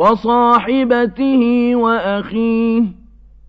وصاحبته وأخيه